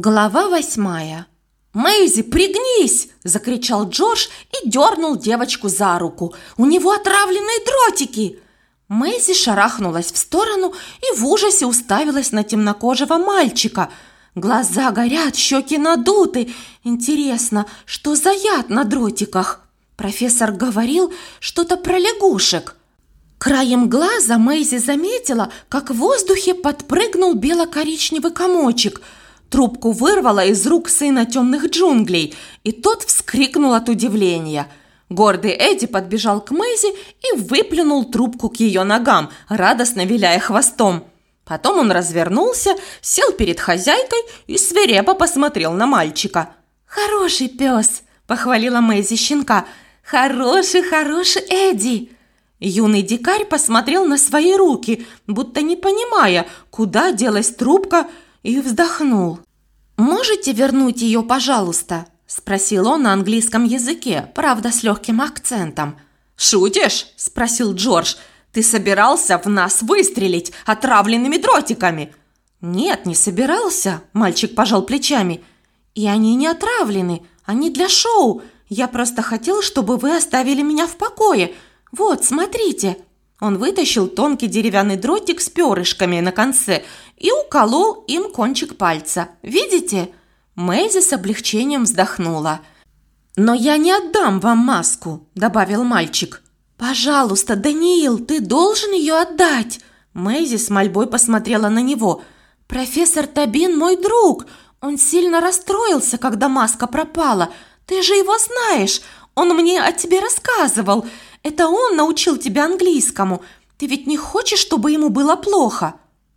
Глава восьмая. «Мэйзи, пригнись!» – закричал Джордж и дернул девочку за руку. «У него отравленные дротики!» Мэйзи шарахнулась в сторону и в ужасе уставилась на темнокожего мальчика. Глаза горят, щеки надуты. Интересно, что за яд на дротиках? Профессор говорил что-то про лягушек. Краем глаза Мэйзи заметила, как в воздухе подпрыгнул бело-коричневый комочек – Трубку вырвало из рук сына темных джунглей, и тот вскрикнул от удивления. Гордый Эдди подбежал к Мэйзи и выплюнул трубку к ее ногам, радостно виляя хвостом. Потом он развернулся, сел перед хозяйкой и свирепо посмотрел на мальчика. «Хороший пес!» – похвалила Мэйзи щенка. «Хороший, хороший Эдди!» Юный дикарь посмотрел на свои руки, будто не понимая, куда делась трубка, и вздохнул. «Можете вернуть ее, пожалуйста?» – спросил он на английском языке, правда, с легким акцентом. «Шутишь?» – спросил Джордж. «Ты собирался в нас выстрелить отравленными дротиками?» «Нет, не собирался», – мальчик пожал плечами. «И они не отравлены, они для шоу. Я просто хотел, чтобы вы оставили меня в покое. Вот, смотрите». Он вытащил тонкий деревянный дротик с перышками на конце и уколол им кончик пальца. Видите? Мэйзи с облегчением вздохнула. «Но я не отдам вам маску», – добавил мальчик. «Пожалуйста, Даниил, ты должен ее отдать!» Мэйзи с мольбой посмотрела на него. «Профессор Табин мой друг. Он сильно расстроился, когда маска пропала. Ты же его знаешь. Он мне о тебе рассказывал. Это он научил тебя английскому. Ты ведь не хочешь, чтобы ему было плохо?»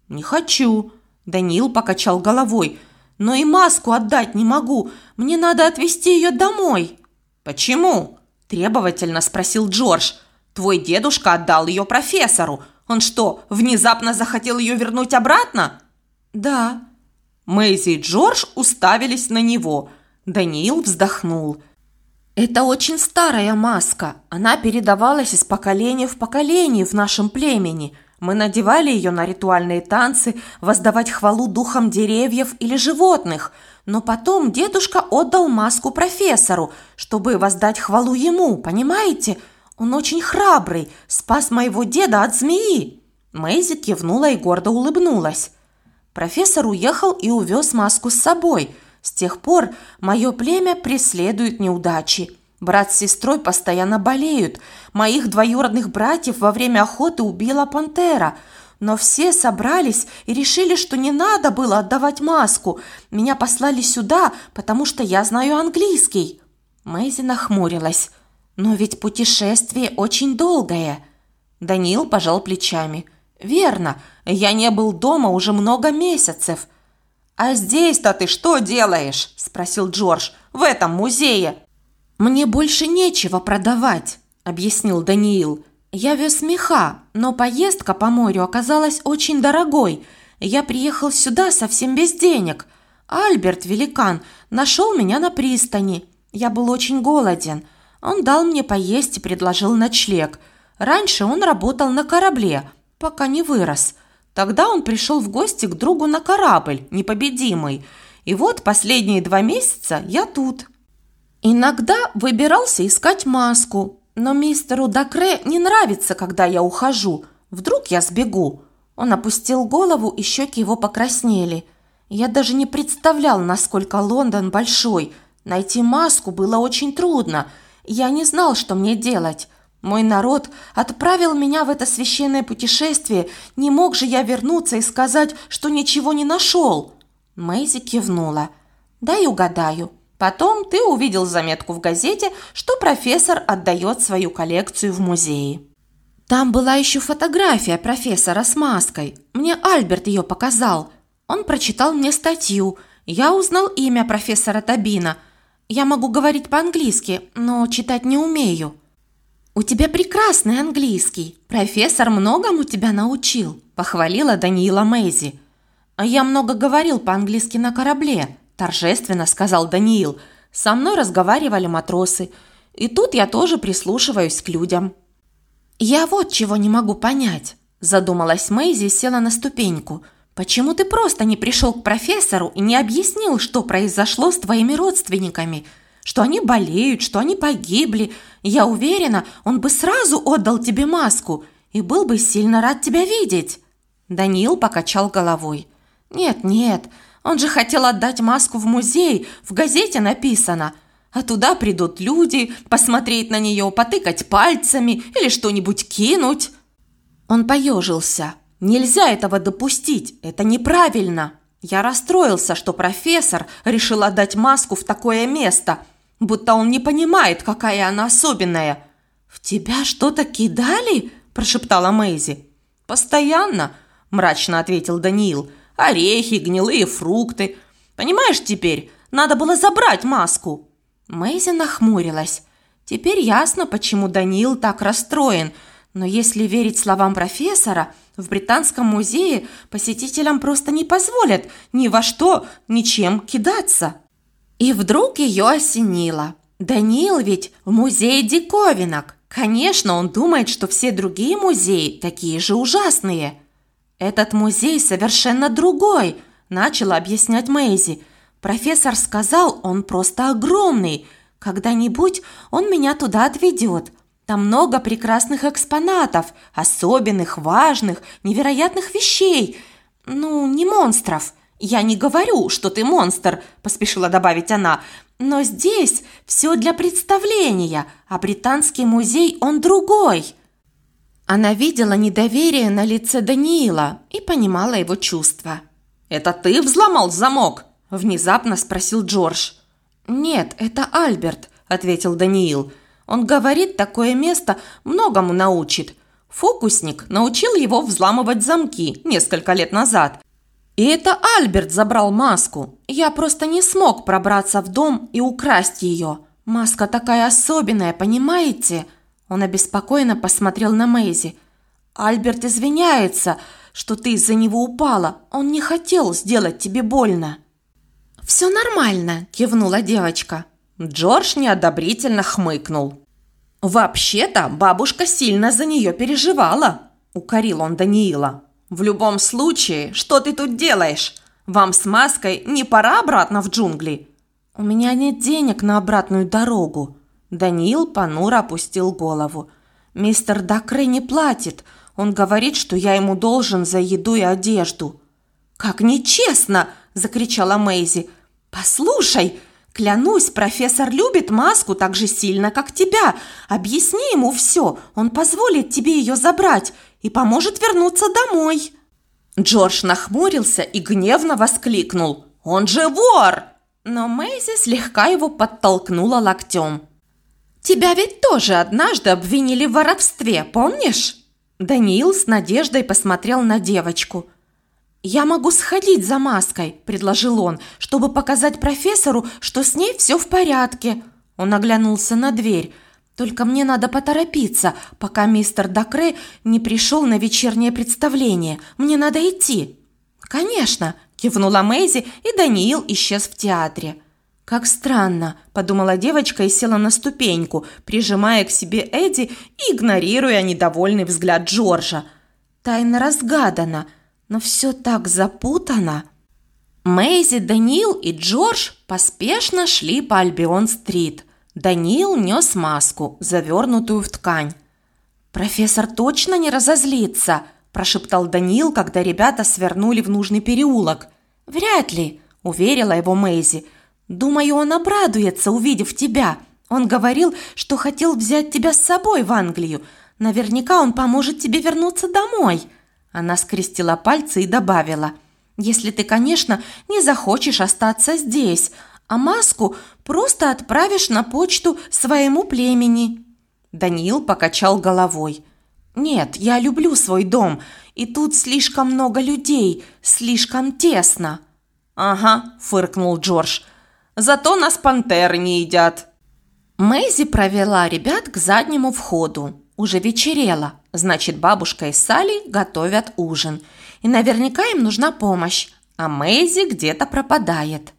«Не хочу», – Даниил покачал головой. «Но и маску отдать не могу. Мне надо отвезти ее домой». «Почему?» – требовательно спросил Джордж. «Твой дедушка отдал ее профессору. Он что, внезапно захотел ее вернуть обратно?» «Да». Мэйзи и Джордж уставились на него. Даниил вздохнул – это очень старая маска. Она передавалась из поколения в поколение в нашем племени. Мы надевали ее на ритуальные танцы, воздавать хвалу духам деревьев или животных. Но потом дедушка отдал маску профессору, чтобы воздать хвалу ему, понимаете? Он очень храбрый, спас моего деда от змеи. Мэйзи кивнула и гордо улыбнулась. Профессор уехал и увез маску с собой – с тех пор мое племя преследует неудачи. Брат с сестрой постоянно болеют. Моих двоюродных братьев во время охоты убила пантера. Но все собрались и решили, что не надо было отдавать маску. Меня послали сюда, потому что я знаю английский. Мэйзи нахмурилась. Но ведь путешествие очень долгое. Даниил пожал плечами. Верно, я не был дома уже много месяцев. «А здесь-то ты что делаешь?» – спросил Джордж. «В этом музее». «Мне больше нечего продавать», – объяснил Даниил. «Я вез меха, но поездка по морю оказалась очень дорогой. Я приехал сюда совсем без денег. Альберт, великан, нашел меня на пристани. Я был очень голоден. Он дал мне поесть и предложил ночлег. Раньше он работал на корабле, пока не вырос. Тогда он пришел в гости к другу на корабль, непобедимый. И вот последние два месяца я тут. Иногда выбирался искать маску, но мистеру Дакре не нравится, когда я ухожу. Вдруг я сбегу. Он опустил голову, и щеки его покраснели. Я даже не представлял, насколько Лондон большой. Найти маску было очень трудно. Я не знал, что мне делать. Мой народ отправил меня в это священное путешествие. Не мог же я вернуться и сказать, что ничего не нашел?» Мэйзи кивнула. «Дай угадаю. Потом ты увидел заметку в газете, что профессор отдает свою коллекцию в музее». Там была еще фотография профессора с маской. Мне Альберт ее показал. Он прочитал мне статью. Я узнал имя профессора Табина. Я могу говорить по-английски, но читать не умею. «У тебя прекрасный английский. Профессор многому тебя научил», – похвалила Даниила Мэйзи. «А я много говорил по-английски на корабле», – торжественно сказал Даниил. «Со мной разговаривали матросы. И тут я тоже прислушиваюсь к людям». «Я вот чего не могу понять», – задумалась Мэйзи и села на ступеньку. Почему ты просто не пришел к профессору и не объяснил, что произошло с твоими родственниками? Что они болеют, что они погибли. Я уверена, он бы сразу отдал тебе маску и был бы сильно рад тебя видеть». Даниил покачал головой. «Нет, нет, он же хотел отдать маску в музей, в газете написано. А туда придут люди, посмотреть на нее, потыкать пальцами или что-нибудь кинуть». Он поежился. «Нельзя этого допустить, это неправильно». Я расстроился, что профессор решил отдать маску в такое место, будто он не понимает, какая она особенная. «В тебя что-то кидали?» – прошептала Мэйзи. «Постоянно», – мрачно ответил Даниил. «Орехи, гнилые фрукты. Понимаешь теперь, надо было забрать маску». Мэйзи нахмурилась. Теперь ясно, почему Даниил так расстроен – но если верить словам профессора, в Британском музее посетителям просто не позволят ни во что, ничем кидаться. И вдруг ее осенило. Даниил ведь в музее диковинок. Конечно, он думает, что все другие музеи такие же ужасные. Этот музей совершенно другой, начала объяснять Мэйзи. Профессор сказал, он просто огромный. Когда-нибудь он меня туда отведет. Там много прекрасных экспонатов, особенных, важных, невероятных вещей. Ну, не монстров. Я не говорю, что ты монстр, поспешила добавить она. Но здесь все для представления, а британский музей он другой. Она видела недоверие на лице Даниила и понимала его чувства. «Это ты взломал замок?» – внезапно спросил Джордж. «Нет, это Альберт», – ответил Даниил. Он говорит, такое место многому научит. Фокусник научил его взламывать замки несколько лет назад. И это Альберт забрал маску. Я просто не смог пробраться в дом и украсть ее. Маска такая особенная, понимаете? Он обеспокоенно посмотрел на Мэйзи. Альберт извиняется, что ты из-за него упала. Он не хотел сделать тебе больно. «Все нормально», – кивнула девочка. Джордж неодобрительно хмыкнул. «Вообще-то бабушка сильно за нее переживала», – укорил он Даниила. «В любом случае, что ты тут делаешь? Вам с маской не пора обратно в джунгли?» «У меня нет денег на обратную дорогу». Даниил понуро опустил голову. «Мистер Дакре не платит. Он говорит, что я ему должен за еду и одежду». «Как нечестно!» – закричала Мэйзи. «Послушай, Клянусь, профессор любит маску так же сильно, как тебя. Объясни ему все, он позволит тебе ее забрать и поможет вернуться домой». Джордж нахмурился и гневно воскликнул. «Он же вор!» Но Мэйзи слегка его подтолкнула локтем. «Тебя ведь тоже однажды обвинили в воровстве, помнишь?» Даниил с надеждой посмотрел на девочку – «Я могу сходить за маской», – предложил он, «чтобы показать профессору, что с ней все в порядке». Он оглянулся на дверь. «Только мне надо поторопиться, пока мистер Дакре не пришел на вечернее представление. Мне надо идти». «Конечно», – кивнула Мэйзи, и Даниил исчез в театре. «Как странно», – подумала девочка и села на ступеньку, прижимая к себе Эдди и игнорируя недовольный взгляд Джорджа. «Тайна разгадана», – но все так запутано. Мэйзи, Даниил и Джордж поспешно шли по Альбион-стрит. Даниил нес маску, завернутую в ткань. «Профессор точно не разозлится?» – прошептал Даниил, когда ребята свернули в нужный переулок. «Вряд ли», – уверила его Мэйзи. «Думаю, он обрадуется, увидев тебя. Он говорил, что хотел взять тебя с собой в Англию. Наверняка он поможет тебе вернуться домой». Она скрестила пальцы и добавила. «Если ты, конечно, не захочешь остаться здесь, а маску просто отправишь на почту своему племени». Даниил покачал головой. «Нет, я люблю свой дом, и тут слишком много людей, слишком тесно». «Ага», – фыркнул Джордж. «Зато нас пантеры не едят». Мэйзи провела ребят к заднему входу. Уже вечерело, значит, бабушка и Салли готовят ужин. И наверняка им нужна помощь, а Мэйзи где-то пропадает.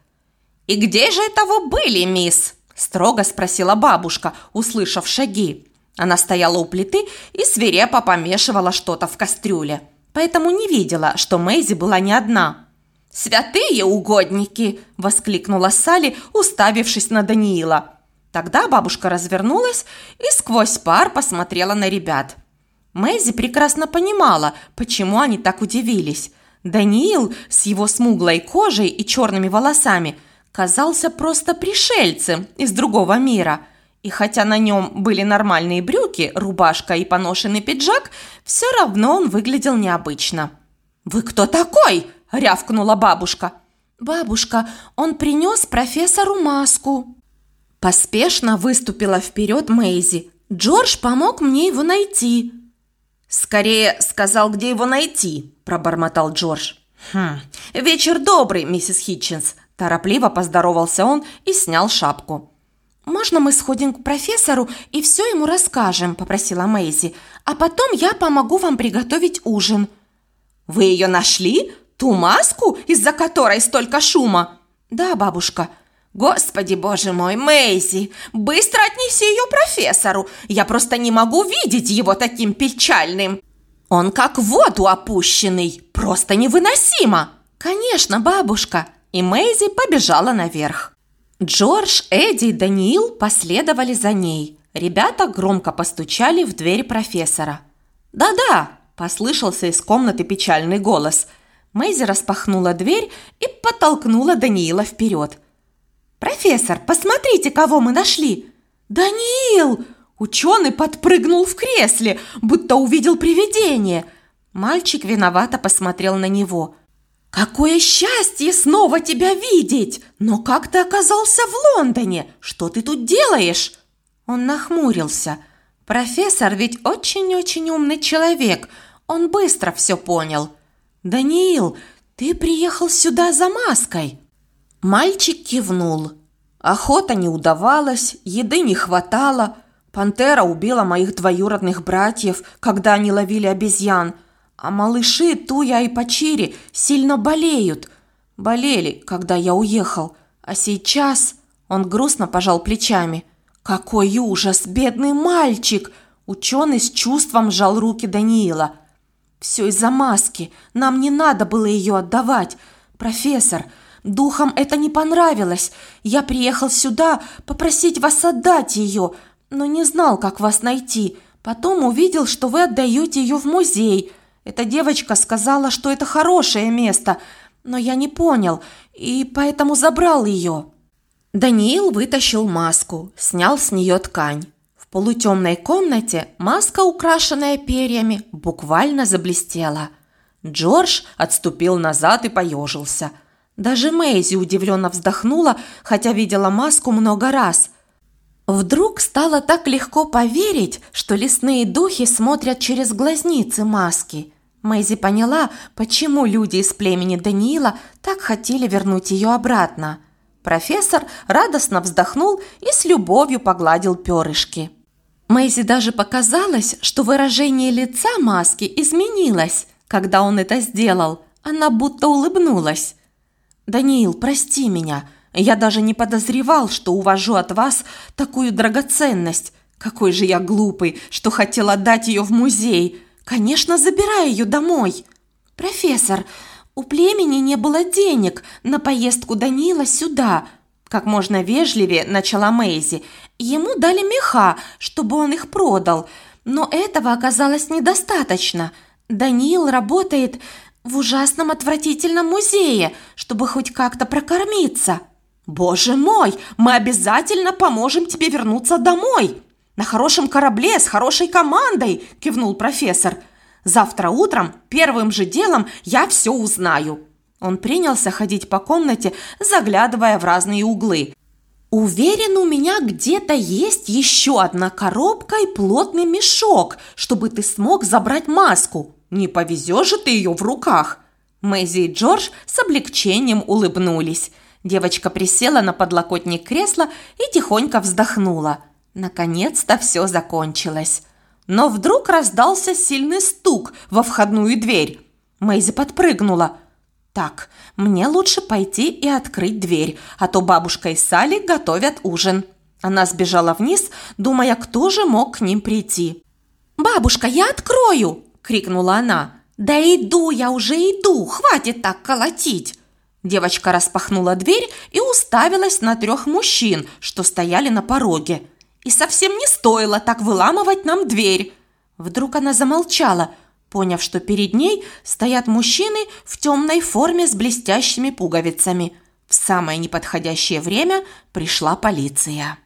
«И где же это вы были, мисс?» – строго спросила бабушка, услышав шаги. Она стояла у плиты и свирепо помешивала что-то в кастрюле. поэтому не видела, что Мэйзи была не одна. «Святые угодники!» – воскликнула Салли, уставившись на Даниила. Тогда бабушка развернулась и сквозь пар посмотрела на ребят. Мэйзи прекрасно понимала, почему они так удивились. Даниил с его смуглой кожей и черными волосами казался просто пришельцем из другого мира. И хотя на нем были нормальные брюки, рубашка и поношенный пиджак, все равно он выглядел необычно. «Вы кто такой?» – рявкнула бабушка. «Бабушка, он принес профессору маску». Поспешно выступила вперед Мэйзи. «Джордж помог мне его найти». «Скорее сказал, где его найти», – пробормотал Джордж. «Хм, вечер добрый, миссис Хитчинс», – торопливо поздоровался он и снял шапку. «Можно мы сходим к профессору и все ему расскажем?» – попросила Мэйзи. «А потом я помогу вам приготовить ужин». «Вы ее нашли? Ту маску, из-за которой столько шума?» «Да, бабушка». «Господи, боже мой, Мэйзи, быстро отнеси ее профессору. Я просто не могу видеть его таким печальным. Он как в воду опущенный, просто невыносимо». «Конечно, бабушка». И Мэйзи побежала наверх. Джордж, Эдди и Даниил последовали за ней. Ребята громко постучали в дверь профессора. «Да-да!» – послышался из комнаты печальный голос. Мэйзи распахнула дверь и подтолкнула Даниила вперед. «Профессор, посмотрите, кого мы нашли!» «Даниил!» Ученый подпрыгнул в кресле, будто увидел привидение. Мальчик виновато посмотрел на него. «Какое счастье снова тебя видеть! Но как ты оказался в Лондоне? Что ты тут делаешь?» Он нахмурился. «Профессор ведь очень-очень умный человек. Он быстро все понял». «Даниил, ты приехал сюда за маской?» Мальчик кивнул. Охота не удавалась, еды не хватало. Пантера убила моих двоюродных братьев, когда они ловили обезьян. А малыши Туя и Пачири сильно болеют. Болели, когда я уехал. А сейчас... Он грустно пожал плечами. «Какой ужас, бедный мальчик!» Ученый с чувством сжал руки Даниила. «Все из-за маски. Нам не надо было ее отдавать. Профессор, Духам это не понравилось. Я приехал сюда попросить вас отдать ее, но не знал, как вас найти. Потом увидел, что вы отдаете ее в музей. Эта девочка сказала, что это хорошее место, но я не понял, и поэтому забрал ее». Даниил вытащил маску, снял с нее ткань. В полутемной комнате маска, украшенная перьями, буквально заблестела. Джордж отступил назад и поежился – даже Мэйзи удивленно вздохнула, хотя видела маску много раз. Вдруг стало так легко поверить, что лесные духи смотрят через глазницы маски. Мэйзи поняла, почему люди из племени Даниила так хотели вернуть ее обратно. Профессор радостно вздохнул и с любовью погладил перышки. Мэйзи даже показалось, что выражение лица маски изменилось, когда он это сделал. Она будто улыбнулась. «Даниил, прости меня. Я даже не подозревал, что увожу от вас такую драгоценность. Какой же я глупый, что хотел отдать ее в музей. Конечно, забирай ее домой». «Профессор, у племени не было денег на поездку Даниила сюда», как можно вежливее начала Мэйзи. Ему дали меха, чтобы он их продал, но этого оказалось недостаточно. Даниил работает в ужасном отвратительном музее, чтобы хоть как-то прокормиться. Боже мой, мы обязательно поможем тебе вернуться домой. На хорошем корабле с хорошей командой, кивнул профессор. Завтра утром первым же делом я все узнаю. Он принялся ходить по комнате, заглядывая в разные углы. Уверен, у меня где-то есть еще одна коробка и плотный мешок, чтобы ты смог забрать маску. Не повезешь же ты ее в руках!» Мэйзи и Джордж с облегчением улыбнулись. Девочка присела на подлокотник кресла и тихонько вздохнула. Наконец-то все закончилось. Но вдруг раздался сильный стук во входную дверь. Мэйзи подпрыгнула. «Так, мне лучше пойти и открыть дверь, а то бабушка и Салли готовят ужин». Она сбежала вниз, думая, кто же мог к ним прийти. «Бабушка, я открою!» – крикнула она. «Да иду я уже, иду! Хватит так колотить!» Девочка распахнула дверь и уставилась на трех мужчин, что стояли на пороге. «И совсем не стоило так выламывать нам дверь!» Вдруг она замолчала, поняв, что перед ней стоят мужчины в темной форме с блестящими пуговицами. В самое неподходящее время пришла полиция.